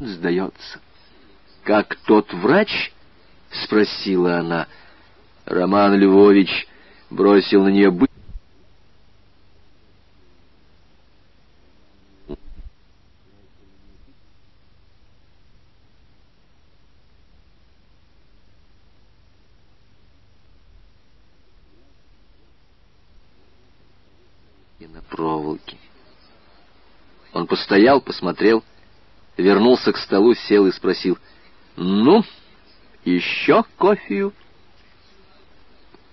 сдается. «Как тот врач?» — спросила она. Роман Львович бросил на нее бы... и на проволоке. Он постоял, посмотрел, вернулся к столу, сел и спросил, «Ну, еще кофею?»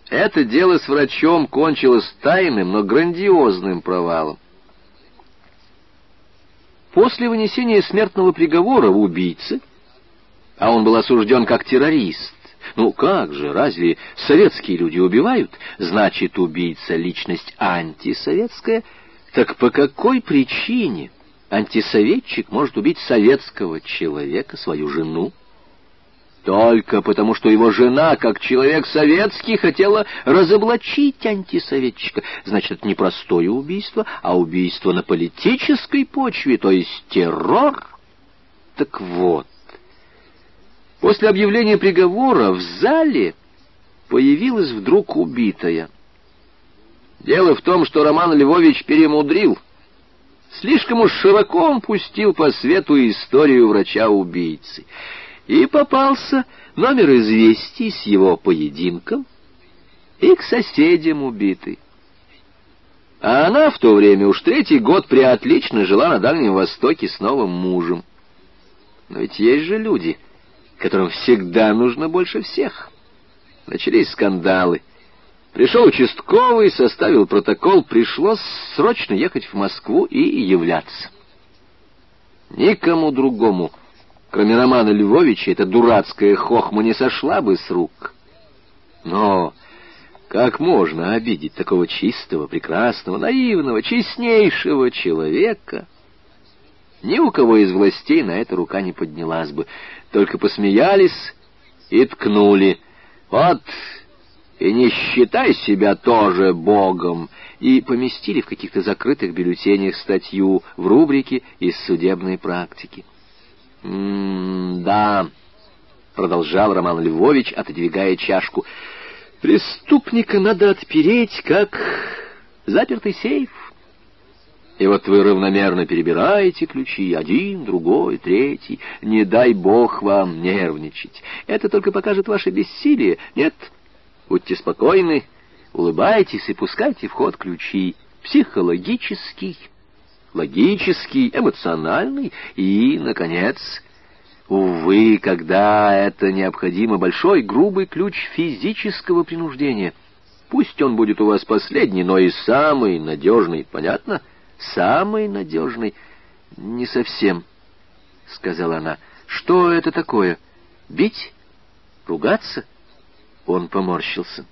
Это дело с врачом кончилось тайным, но грандиозным провалом. После вынесения смертного приговора убийце, а он был осужден как террорист, ну как же, разве советские люди убивают? Значит, убийца — личность антисоветская. Так по какой причине антисоветчик может убить советского человека, свою жену? Только потому, что его жена, как человек советский, хотела разоблачить антисоветчика. Значит, это не простое убийство, а убийство на политической почве, то есть террор. Так вот, после объявления приговора в зале появилась вдруг убитая. Дело в том, что Роман Львович перемудрил. Слишком уж широко он пустил по свету историю врача-убийцы — и попался номер известий с его поединком и к соседям убитый. А она в то время уж третий год приотлично жила на Дальнем Востоке с новым мужем. Но ведь есть же люди, которым всегда нужно больше всех. Начались скандалы. Пришел участковый, составил протокол, пришлось срочно ехать в Москву и являться. Никому другому Кроме Романа Львовича, эта дурацкая хохма не сошла бы с рук. Но как можно обидеть такого чистого, прекрасного, наивного, честнейшего человека? Ни у кого из властей на это рука не поднялась бы, только посмеялись и ткнули. Вот и не считай себя тоже богом, и поместили в каких-то закрытых бюллетенях статью в рубрике из судебной практики. «М-да», — продолжал Роман Львович, отодвигая чашку, — «преступника надо отпереть, как запертый сейф. И вот вы равномерно перебираете ключи, один, другой, третий. Не дай бог вам нервничать. Это только покажет ваше бессилие. Нет, будьте спокойны, улыбайтесь и пускайте в ход ключи. Психологический» логический, эмоциональный и, наконец, увы, когда это необходимо, большой грубый ключ физического принуждения. Пусть он будет у вас последний, но и самый надежный, понятно? Самый надежный. Не совсем, — сказала она. Что это такое? Бить? Ругаться? Он поморщился.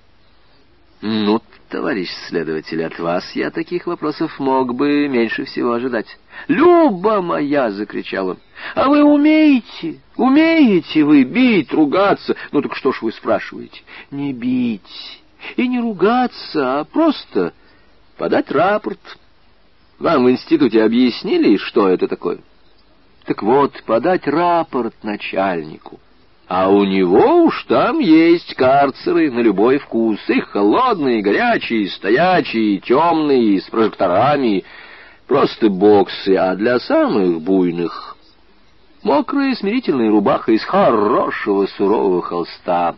Ну, товарищ следователь, от вас я таких вопросов мог бы меньше всего ожидать. «Люба моя!» — закричал он. «А вы умеете? Умеете вы бить, ругаться? Ну так что ж вы спрашиваете? Не бить и не ругаться, а просто подать рапорт. Вам в институте объяснили, что это такое? Так вот, подать рапорт начальнику». А у него уж там есть карцеры на любой вкус. И холодные, горячие, стоячие, темные, с прожекторами. Просто боксы, а для самых буйных — мокрая смирительная рубаха из хорошего сурового холста.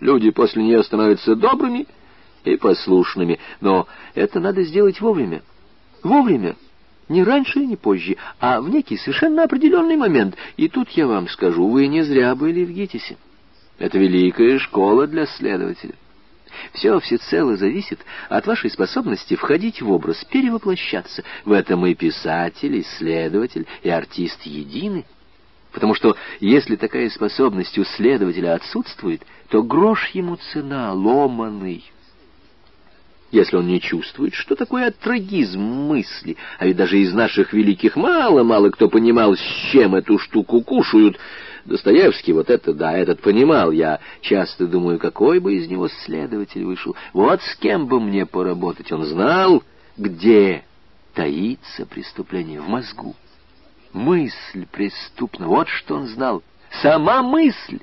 Люди после нее становятся добрыми и послушными, но это надо сделать вовремя. Вовремя. Не раньше и не позже, а в некий совершенно определенный момент. И тут я вам скажу, вы не зря были в ГИТИСе. Это великая школа для следователя. Все всецело зависит от вашей способности входить в образ, перевоплощаться. В этом и писатель, и следователь, и артист едины. Потому что если такая способность у следователя отсутствует, то грош ему цена, ломаный если он не чувствует, что такое трагизм мысли. А ведь даже из наших великих мало-мало кто понимал, с чем эту штуку кушают. Достоевский вот это, да, этот понимал. Я часто думаю, какой бы из него следователь вышел. Вот с кем бы мне поработать. Он знал, где таится преступление в мозгу. Мысль преступна, вот что он знал. Сама мысль.